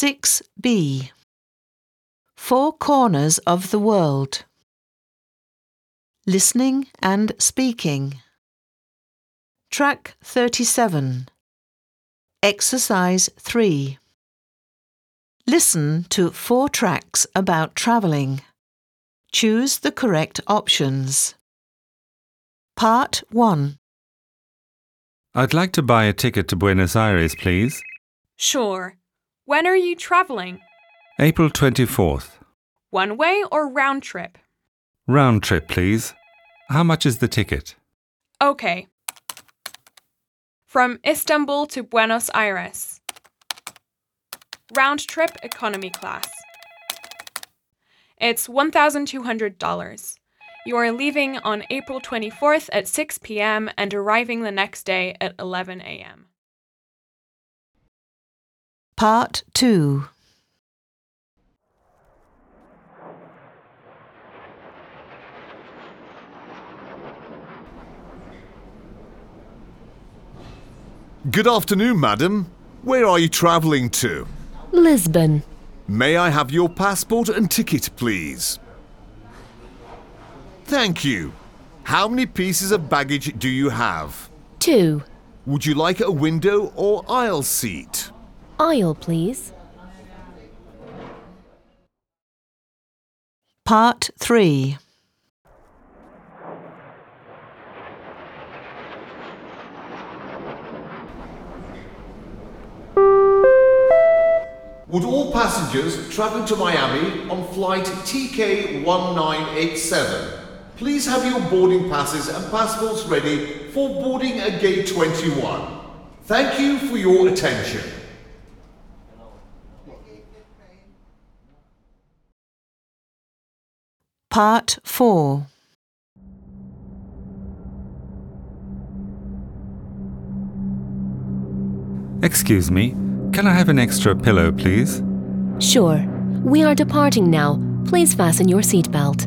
6b. Four corners of the world. Listening and speaking. Track 37. Exercise 3. Listen to four tracks about travelling. Choose the correct options. Part 1. I'd like to buy a ticket to Buenos Aires, please. Sure. When are you traveling? April 24th. One way or round trip? Round trip, please. How much is the ticket? Okay. From Istanbul to Buenos Aires. Round trip economy class. It's $1,200. You are leaving on April 24th at 6 p.m. and arriving the next day at 11 a.m. Part 2. Good afternoon, madam. Where are you travelling to? Lisbon. May I have your passport and ticket, please? Thank you. How many pieces of baggage do you have? 2. Would you like a window or aisle seat? Aisle, please. Part 3. Would all passengers travelling to Miami on flight TK1987 please have your boarding passes and passports ready for boarding at gate 21? Thank you for your attention. Part 4. Excuse me, can I have an extra pillow, please? Sure. We are departing now. Please fasten your seatbelt.